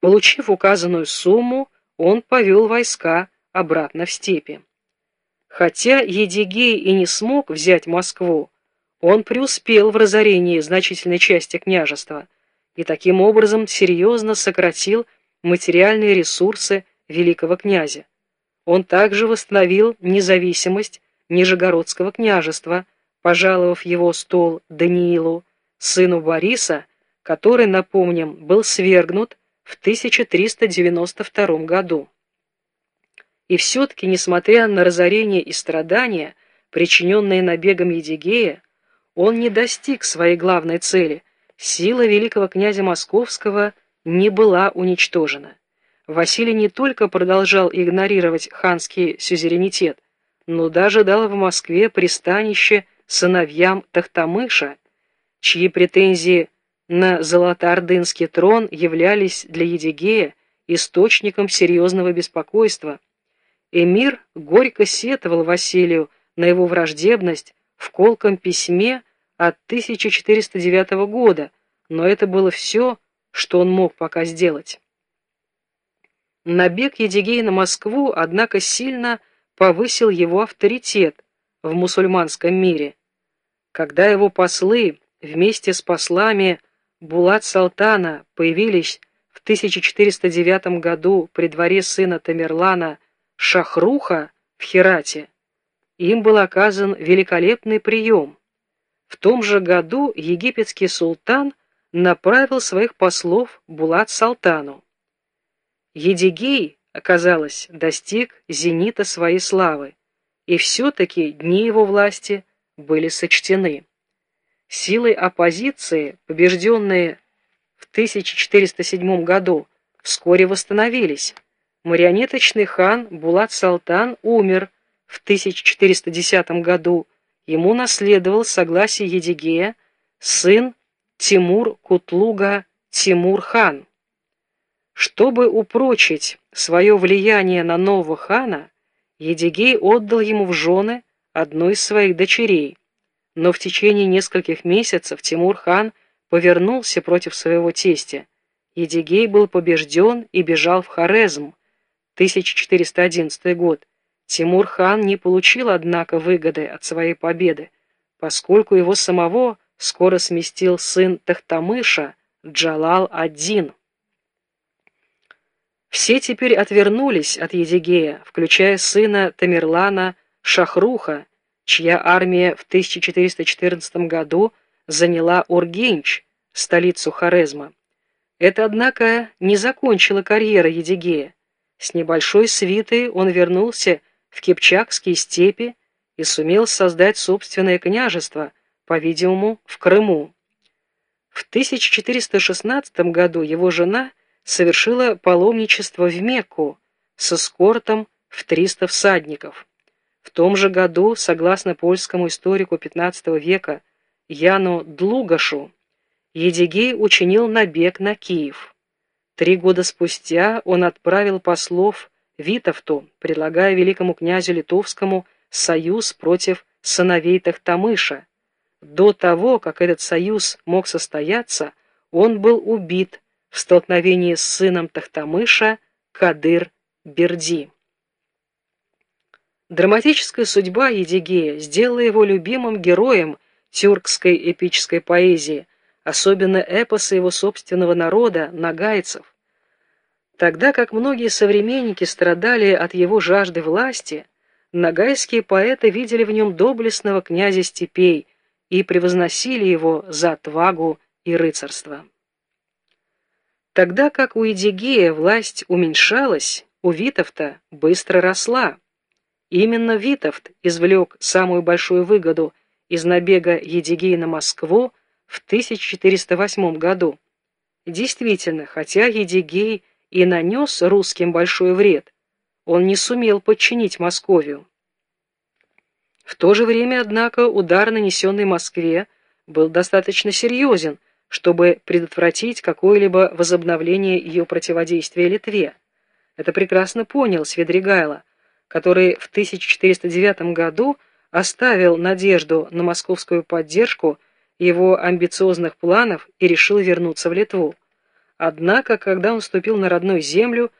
Получив указанную сумму, он повел войска обратно в степи. Хотя Едигей и не смог взять Москву, он преуспел в разорении значительной части княжества и таким образом серьезно сократил материальные ресурсы великого князя. Он также восстановил независимость Нижегородского княжества, пожаловав его стол Даниилу, сыну Бориса, который, напомним, был свергнут в 1392 году. И все-таки, несмотря на разорение и страдания, причиненные набегом Едигея, он не достиг своей главной цели. Сила великого князя Московского не была уничтожена. Василий не только продолжал игнорировать ханский сюзеренитет, но даже дал в Москве пристанище сыновьям Тахтамыша, чьи претензии на золотоордынский трон являлись для Едигея источником серьезного беспокойства. Эмир горько сетовал Василию на его враждебность в колком письме от 1409 года, но это было все, что он мог пока сделать. Набег Едигея на Москву, однако, сильно повысил его авторитет в мусульманском мире. Когда его послы вместе с послами Булат Салтана появились в 1409 году при дворе сына Тамерлана Шахруха в Херате, им был оказан великолепный прием. В том же году египетский султан направил своих послов Булат Салтану. Едигей, оказалось, достиг зенита своей славы, и все-таки дни его власти были сочтены. Силой оппозиции, побежденные в 1407 году, вскоре восстановились. Марионеточный хан Булат Салтан умер в 1410 году. Ему наследовал согласие Едигея сын Тимур Кутлуга Тимур хан. Чтобы упрочить свое влияние на нового хана, Едигей отдал ему в жены одну из своих дочерей но в течение нескольких месяцев Тимур-хан повернулся против своего тестя. Едигей был побежден и бежал в Хорезм, 1411 год. Тимур-хан не получил, однако, выгоды от своей победы, поскольку его самого скоро сместил сын Тахтамыша Джалал-ад-Дин. Все теперь отвернулись от Едигея, включая сына Тамерлана Шахруха, чья армия в 1414 году заняла Ургенч, столицу Хорезма. Это, однако, не закончило карьеры Едигея. С небольшой свитой он вернулся в Кипчакские степи и сумел создать собственное княжество, по-видимому, в Крыму. В 1416 году его жена совершила паломничество в Мекку с эскортом в 300 всадников. В том же году, согласно польскому историку XV века Яну Длугашу, Едигей учинил набег на Киев. Три года спустя он отправил послов Витовту, предлагая великому князю Литовскому союз против сыновей Тахтамыша. До того, как этот союз мог состояться, он был убит в столкновении с сыном Тахтамыша Кадыр-Берди. Драматическая судьба Едигея сделала его любимым героем тюркской эпической поэзии, особенно эпоса его собственного народа, нагайцев. Тогда как многие современники страдали от его жажды власти, нагайские поэты видели в нем доблестного князя степей и превозносили его за отвагу и рыцарство. Тогда как у Едигея власть уменьшалась, у Витовта быстро росла. Именно Витовт извлек самую большую выгоду из набега Едигея на Москву в 1408 году. Действительно, хотя Едигей и нанес русским большой вред, он не сумел подчинить Московию. В то же время, однако, удар, нанесенный Москве, был достаточно серьезен, чтобы предотвратить какое-либо возобновление ее противодействия Литве. Это прекрасно понял Свидригайло, который в 1409 году оставил надежду на московскую поддержку его амбициозных планов и решил вернуться в Литву. Однако, когда он ступил на родную землю,